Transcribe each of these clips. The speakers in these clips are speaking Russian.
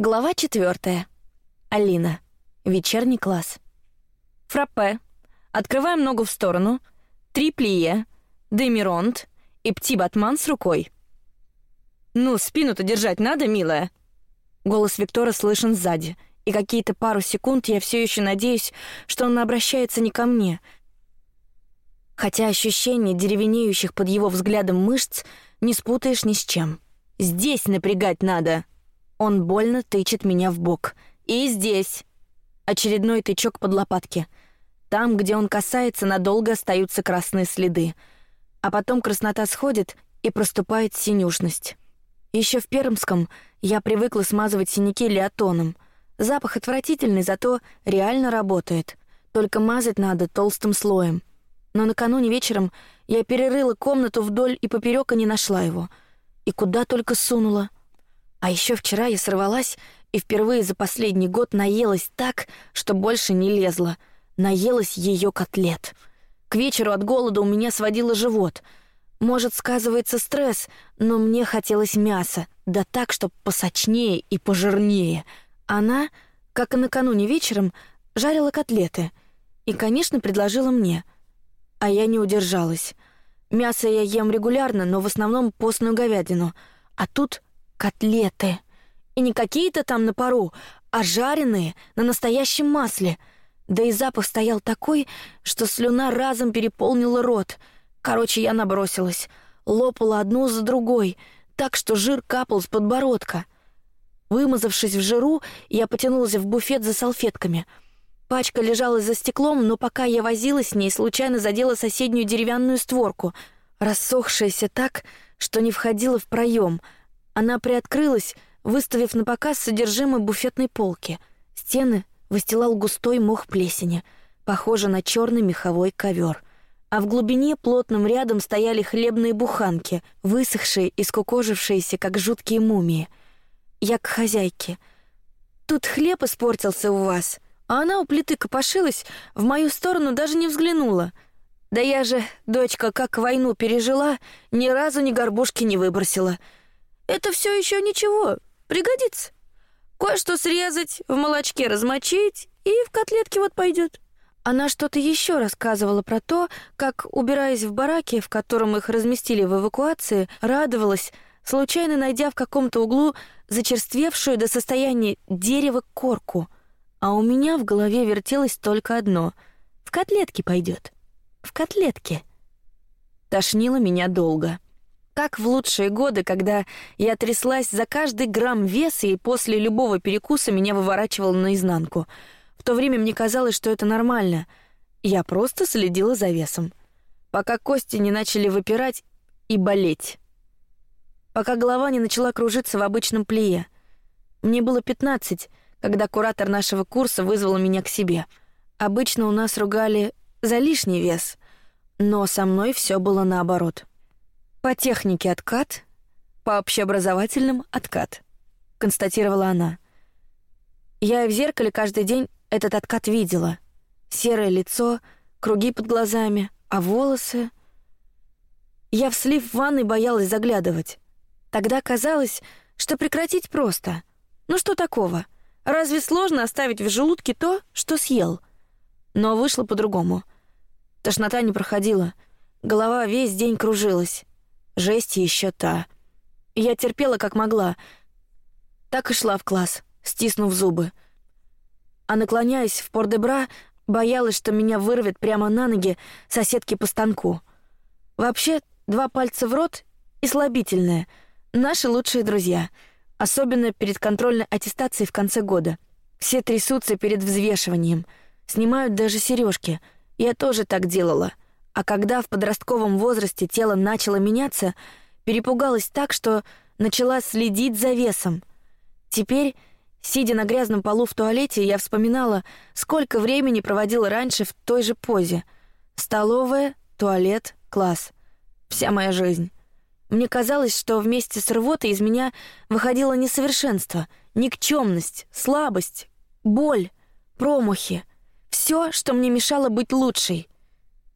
Глава четвертая. Алина. Вечерний класс. Фраппе. Открываем ногу в сторону. Три плие. Демиронт. И пти-батман с рукой. «Ну, спину-то держать надо, милая!» Голос Виктора слышен сзади, и какие-то пару секунд я все еще надеюсь, что он обращается не ко мне. Хотя ощущение деревенеющих под его взглядом мышц не спутаешь ни с чем. Здесь напрягать надо. Он больно тычет меня в бок. И здесь. Очередной тычок под лопатки. Там, где он касается, надолго остаются красные следы. А потом краснота сходит и проступает синюшность. Еще в Пермском я привыкла смазывать синяки леотоном. Запах отвратительный, зато реально работает. Только мазать надо толстым слоем. Но накануне вечером я перерыла комнату вдоль и поперек и не нашла его — и куда только сунула. А еще вчера я сорвалась и впервые за последний год наелась так, что больше не лезла. Наелась ее котлет. К вечеру от голода у меня сводило живот. Может, сказывается стресс, но мне хотелось мяса, да так, чтоб посочнее и пожирнее. Она, как и накануне вечером, жарила котлеты и, конечно, предложила мне. А я не удержалась. Мясо я ем регулярно, но в основном постную говядину. А тут котлеты. И не какие-то там на пару, а жареные на настоящем масле. Да и запах стоял такой, что слюна разом переполнила рот. Короче, я набросилась, лопала одну за другой, так что жир капал с подбородка. Вымазавшись в жиру, я потянулась в буфет за салфетками — Пачка лежала за стеклом, но пока я возилась с ней, случайно задела соседнюю деревянную створку, рассохшаяся так, что не входила в проем. Она приоткрылась, выставив на показ содержимое буфетной полки. Стены выстилал густой мох плесени, похожий на черный меховой ковер. А в глубине плотным рядом стояли хлебные буханки, высохшие и скукожившиеся, как жуткие мумии. Я к хозяйке. Тут хлеб испортился у вас. А она у плиты копошилась, в мою сторону даже не взглянула. Да я же, дочка, как войну пережила, ни разу ни горбушки не выбросила. Это все еще ничего, пригодится. Кое-что срезать, в молочке размочить, и в котлетке вот пойдет. Она что-то еще рассказывала про то, как, убираясь в бараке, в котором их разместили в эвакуации, радовалась, случайно найдя в каком-то углу зачерствевшую до состояния дерева корку — а у меня в голове вертелось только одно: в котлетки пойдет, в котлетки. Тошнило меня долго. Как в лучшие годы, когда я тряслась за каждый грамм веса и после любого перекуса меня выворачивало наизнанку. В то время мне казалось, что это нормально. Я просто следила за весом, пока кости не начали выпирать и болеть, пока голова не начала кружиться в обычном плие. Мне было пятнадцать, когда куратор нашего курса вызвал меня к себе. Обычно у нас ругали за лишний вес, но со мной все было наоборот. По технике откат, по общеобразовательным откат, констатировала она. Я в зеркале каждый день этот откат видела. Серое лицо, круги под глазами, а волосы... Я в слив ванны боялась заглядывать. Тогда казалось, что прекратить просто. Ну что такого? — Разве сложно оставить в желудке то, что съел? Но вышло по-другому. Тошнота не проходила, голова весь день кружилась. Жесть еще та. Я терпела как могла. Так и шла в класс, стиснув зубы. А наклоняясь в пордебра, боялась, что меня вырвет прямо на ноги соседки по станку. Вообще, два пальца в рот и слабительное — наши лучшие друзья — особенно перед контрольной аттестацией в конце года. Все трясутся перед взвешиванием, снимают даже сережки. Я тоже так делала. А когда в подростковом возрасте тело начало меняться, перепугалась так, что начала следить за весом. Теперь, сидя на грязном полу в туалете, я вспоминала, сколько времени проводила раньше в той же позе: столовая, туалет, класс. Вся моя жизнь. Мне казалось, что вместе с рвотой из меня выходило несовершенство, никчемность, слабость, боль, промахи, все, что мне мешало быть лучшей.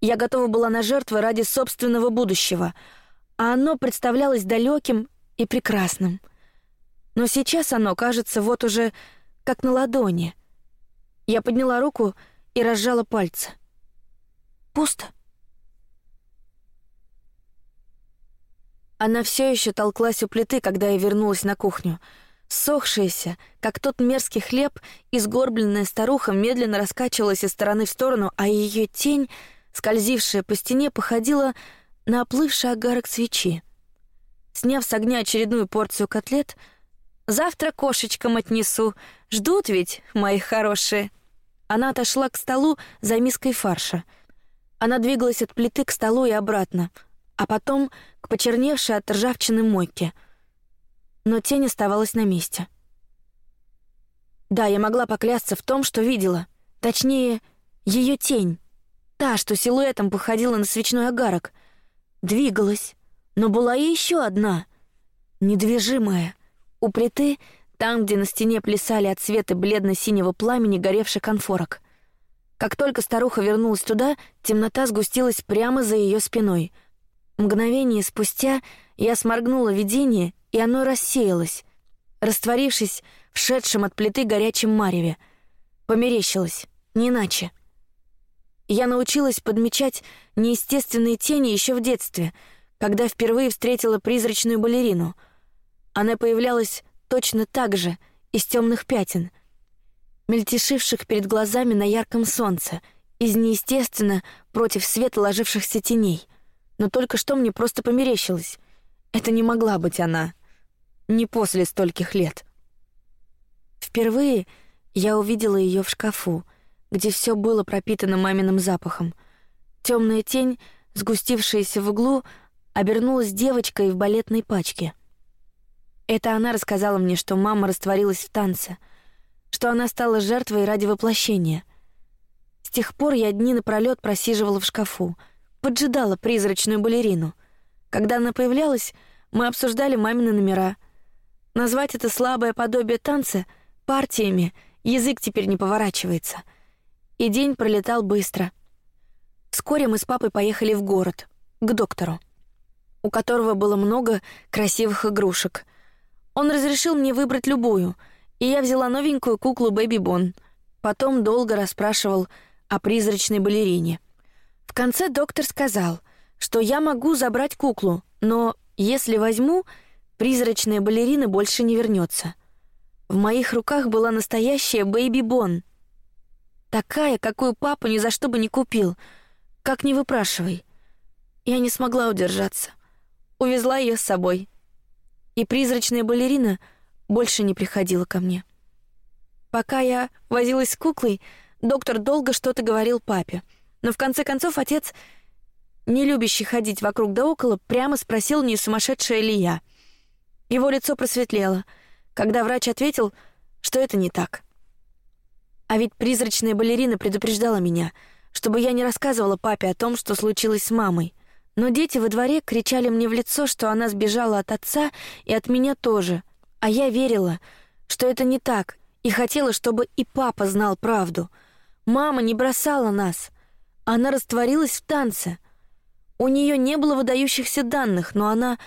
Я готова была на жертвы ради собственного будущего, а оно представлялось далеким и прекрасным. Но сейчас оно кажется вот уже как на ладони. Я подняла руку и разжала пальцы. Пусто. Она все еще толклась у плиты, когда я вернулась на кухню. Сохшаяся, как тот мерзкий хлеб, изгорбленная старуха медленно раскачивалась из стороны в сторону, а ее тень, скользившая по стене, походила на оплывший огарок свечи. Сняв с огня очередную порцию котлет, завтра кошечкам отнесу. Ждут ведь, мои хорошие. Она отошла к столу за миской фарша. Она двигалась от плиты к столу и обратно, а потом к почерневшей от ржавчины мойке. Но тень оставалась на месте. Да, я могла поклясться в том, что видела. Точнее, ее тень. Та, что силуэтом походила на свечной огарок. Двигалась. Но была и еще одна. Недвижимая. У плиты, там, где на стене плясали от света бледно-синего пламени горевших конфорок. Как только старуха вернулась туда, темнота сгустилась прямо за ее спиной. Мгновение спустя я сморгнула видение, и оно рассеялось, растворившись в шедшем от плиты горячем мареве. Померещилось, не иначе. Я научилась подмечать неестественные тени еще в детстве, когда впервые встретила призрачную балерину. Она появлялась точно так же из темных пятен, мельтешивших перед глазами на ярком солнце, из неестественно против света ложившихся теней. Но только что мне просто померещилось. Это не могла быть она. Не после стольких лет. Впервые я увидела ее в шкафу, где все было пропитано маминым запахом. Темная тень, сгустившаяся в углу, обернулась девочкой в балетной пачке. Это она рассказала мне, что мама растворилась в танце, что она стала жертвой ради воплощения. С тех пор я дни напролет просиживала в шкафу, поджидала призрачную балерину. Когда она появлялась, мы обсуждали мамины номера. Назвать это слабое подобие танца партиями язык теперь не поворачивается. И день пролетал быстро. Вскоре мы с папой поехали в город к доктору у которого было много красивых игрушек. Он разрешил мне выбрать любую, и я взяла новенькую куклу Бэби Бон. Потом долго расспрашивал о призрачной балерине. В конце доктор сказал, что я могу забрать куклу, но если возьму, призрачная балерина больше не вернется. В моих руках была настоящая Бэби Бон, такая, какую папа ни за что бы не купил, как не выпрашивай. Я не смогла удержаться увезла ее с собой. И призрачная балерина больше не приходила ко мне. Пока я возилась с куклой, доктор долго что-то говорил папе, но в конце концов отец, не любящий ходить вокруг да около, прямо спросил, не сумасшедшая ли я. Его лицо просветлело, когда врач ответил, что это не так. А ведь призрачная балерина предупреждала меня, чтобы я не рассказывала папе о том, что случилось с мамой. Но дети во дворе кричали мне в лицо, что она сбежала от отца и от меня тоже, а я верила, что это не так, и хотела, чтобы и папа знал правду. Мама не бросала нас, она растворилась в танце. У нее не было выдающихся данных, но она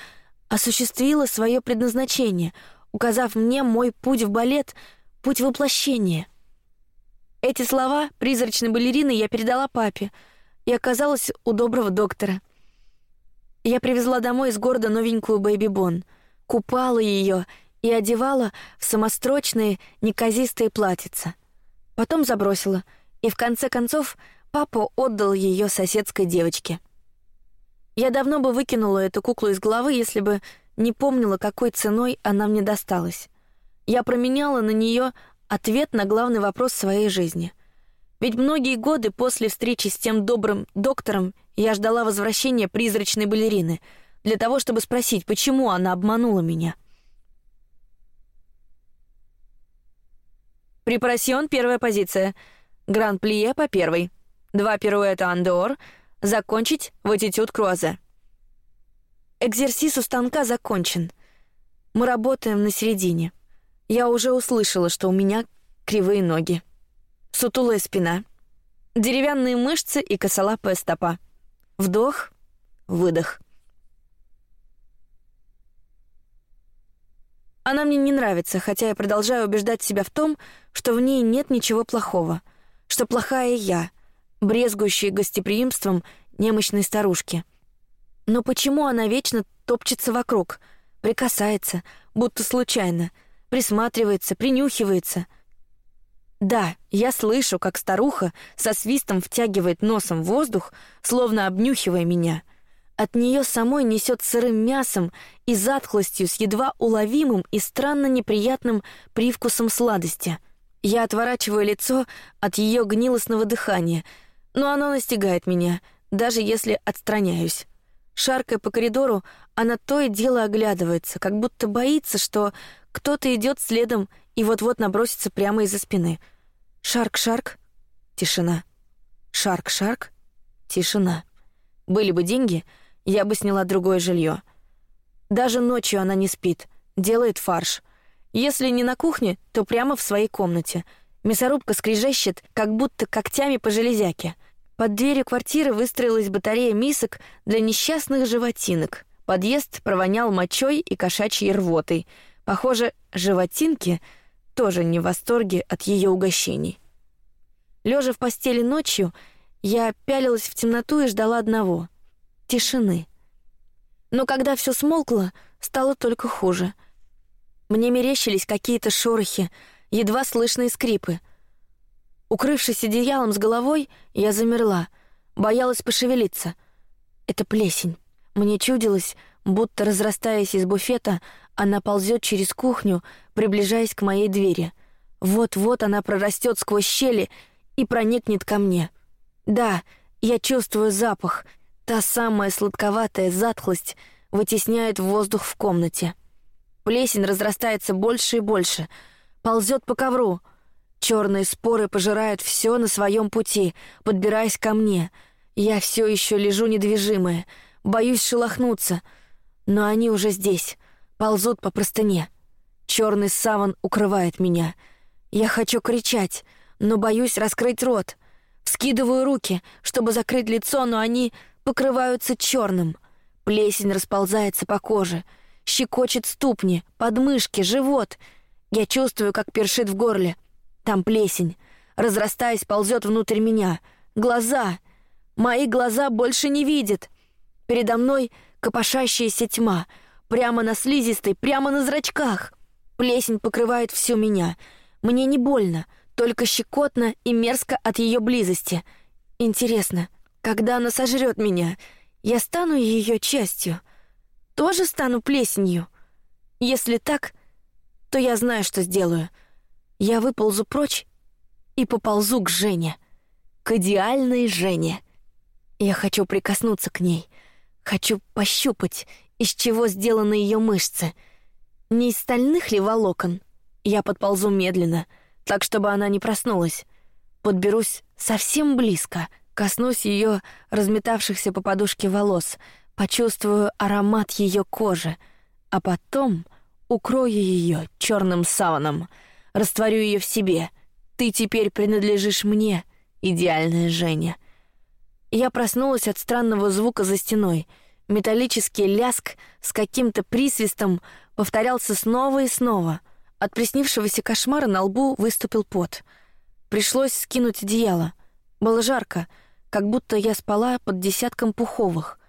осуществила свое предназначение, указав мне мой путь в балет, путь воплощения. Эти слова призрачной балерины я передала папе и оказалась у доброго доктора. Я привезла домой из города новенькую Бэби Бон, купала ее и одевала в самострочные неказистые платьица. Потом забросила, и в конце концов папа отдал ее соседской девочке. Я давно бы выкинула эту куклу из головы, если бы не помнила, какой ценой она мне досталась. Я променяла на нее ответ на главный вопрос своей жизни. Ведь многие годы после встречи с тем добрым доктором я ждала возвращения призрачной балерины для того, чтобы спросить, почему она обманула меня. Препарасьон первая позиция. Гран-плие по первой. Два пируэта андеор. Закончить в атитюд круазе. Экзерсис у станка закончен. Мы работаем на середине. Я уже услышала, что у меня кривые ноги, сутулая спина, деревянные мышцы и косолапая стопа. Вдох, выдох. Она мне не нравится, хотя я продолжаю убеждать себя в том, что в ней нет ничего плохого, что плохая я, брезгующая гостеприимством немощной старушки. Но почему она вечно топчется вокруг, прикасается, будто случайно, присматривается, принюхивается? Да, я слышу, как старуха со свистом втягивает носом воздух, словно обнюхивая меня. От нее самой несет сырым мясом и затхлостью с едва уловимым и странно неприятным привкусом сладости. Я отворачиваю лицо от ее гнилостного дыхания, но оно настигает меня, даже если отстраняюсь. Шаркая по коридору, она то и дело оглядывается, как будто боится, что кто-то идет следом и вот-вот набросится прямо из-за спины. Шарк-шарк, тишина. Шарк-шарк, тишина. Были бы деньги, я бы сняла другое жилье. Даже ночью она не спит, делает фарш. Если не на кухне, то прямо в своей комнате. Мясорубка скрежещет, как будто когтями по железяке. Под дверью квартиры выстроилась батарея мисок для несчастных животинок. Подъезд провонял мочой и кошачьей рвотой. Похоже, животинки тоже не в восторге от ее угощений. Лежа в постели ночью, я пялилась в темноту и ждала одного — тишины. Но когда все смолкло, стало только хуже. Мне мерещились какие-то шорохи, едва слышные скрипы — Укрывшись одеялом с головой, я замерла, боялась пошевелиться. Это плесень. Мне чудилось, будто разрастаясь из буфета, она ползет через кухню, приближаясь к моей двери. Вот-вот она прорастет сквозь щели и проникнет ко мне. Да, я чувствую запах. Та самая сладковатая затхлость вытесняет воздух в комнате. Плесень разрастается больше и больше, ползет по ковру — Черные споры пожирают все на своем пути, подбираясь ко мне. Я все еще лежу недвижимая, боюсь шелохнуться, но они уже здесь, ползут по простыне. Черный саван укрывает меня. Я хочу кричать, но боюсь раскрыть рот. Вскидываю руки, чтобы закрыть лицо, но они покрываются черным. Плесень расползается по коже, щекочет ступни, подмышки, живот. Я чувствую, как першит в горле. Там плесень, разрастаясь, ползет внутрь меня. Глаза. Мои глаза больше не видят. Передо мной копошащаяся тьма, прямо на слизистой, прямо на зрачках. Плесень покрывает всю меня. Мне не больно, только щекотно и мерзко от ее близости. Интересно, когда она сожрет меня, я стану ее частью, тоже стану плесенью. Если так, то я знаю, что сделаю. Я выползу прочь и поползу к Жене, к идеальной Жене. Я хочу прикоснуться к ней, хочу пощупать, из чего сделаны ее мышцы. Не из стальных ли волокон? Я подползу медленно, так чтобы она не проснулась. Подберусь совсем близко, коснусь ее разметавшихся по подушке волос, почувствую аромат ее кожи, а потом укрою ее черным сауном — растворю ее в себе. Ты теперь принадлежишь мне, идеальная Женя. Я проснулась от странного звука за стеной. Металлический ляск с каким-то присвистом повторялся снова и снова. От приснившегося кошмара на лбу выступил пот. Пришлось скинуть одеяло. Было жарко, как будто я спала под десятком пуховых.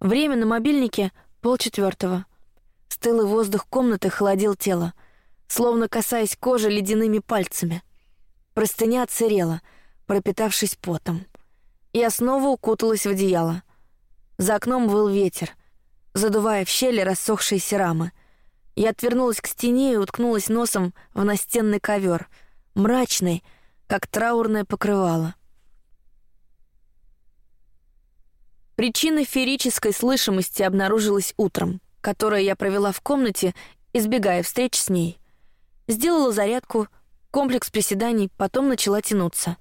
Время на мобильнике полчетвертого. Стылый воздух комнаты холодил тело словно касаясь кожи ледяными пальцами. Простыня отсырела, пропитавшись потом. Я снова укуталась в одеяло. За окном выл ветер, задувая в щели рассохшиеся рамы. Я отвернулась к стене и уткнулась носом в настенный ковер, мрачный, как траурное покрывало. Причина ферической слышимости обнаружилась утром, которое я провела в комнате, избегая встреч с ней. Сделала зарядку, комплекс приседаний, потом начала тянуться.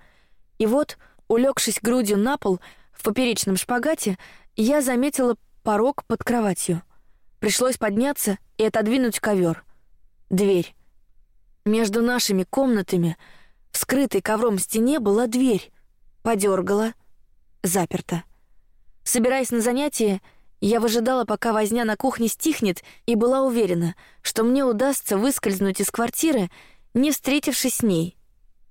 И вот, улегшись грудью на пол в поперечном шпагате, я заметила порог под кроватью. Пришлось подняться и отодвинуть ковер. Дверь. Между нашими комнатами, в скрытой ковром стене, была дверь. Подергала. Заперта. Собираясь на занятие, Я выжидала, пока возня на кухне стихнет, и была уверена, что мне удастся выскользнуть из квартиры, не встретившись с ней.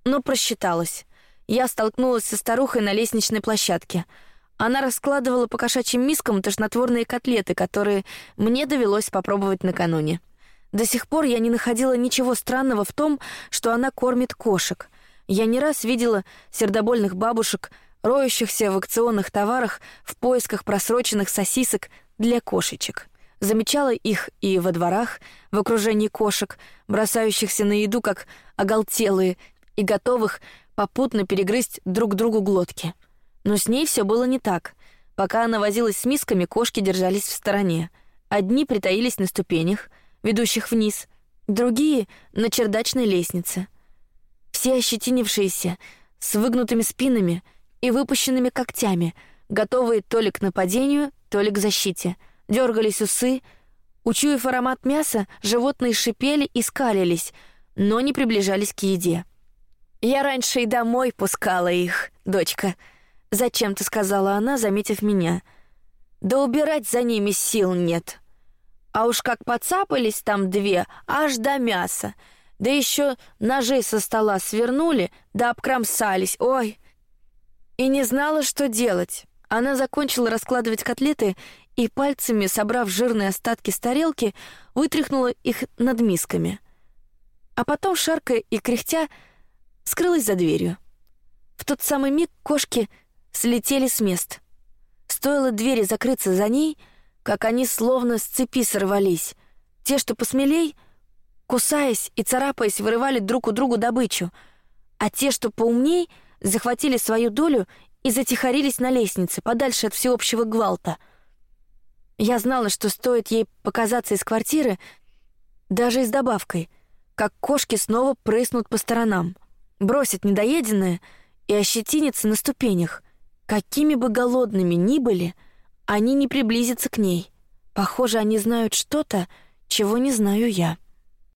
Но просчиталась. Я столкнулась со старухой на лестничной площадке. Она раскладывала по кошачьим мискам тошнотворные котлеты, которые мне довелось попробовать накануне. До сих пор я не находила ничего странного в том, что она кормит кошек. Я не раз видела сердобольных бабушек, роющихся в акционных товарах в поисках просроченных сосисок для кошечек. Замечала их и во дворах, в окружении кошек, бросающихся на еду как оголтелые и готовых попутно перегрызть друг другу глотки. Но с ней все было не так. Пока она возилась с мисками, кошки держались в стороне. Одни притаились на ступенях, ведущих вниз, другие — на чердачной лестнице. Все ощетинившиеся, с выгнутыми спинами — и выпущенными когтями, готовые то ли к нападению, то ли к защите. Дергались усы. Учуяв аромат мяса, животные шипели и скалились, но не приближались к еде. «Я раньше и домой пускала их, дочка», — зачем-то сказала она, заметив меня. «Да убирать за ними сил нет. А уж как подцапались там две, аж до мяса. Да еще ножи со стола свернули, да обкромсались. Ой, и не знала, что делать. Она закончила раскладывать котлеты и пальцами, собрав жирные остатки с тарелки, вытряхнула их над мисками. А потом, шаркая и кряхтя, скрылась за дверью. В тот самый миг кошки слетели с мест. Стоило двери закрыться за ней, как они словно с цепи сорвались. Те, что посмелей, кусаясь и царапаясь, вырывали друг у друга добычу, а те, что поумней — захватили свою долю и затихарились на лестнице, подальше от всеобщего гвалта. Я знала, что стоит ей показаться из квартиры, даже и с добавкой, как кошки снова прыснут по сторонам, бросят недоеденное и ощетинятся на ступенях. Какими бы голодными ни были, они не приблизятся к ней. Похоже, они знают что-то, чего не знаю я.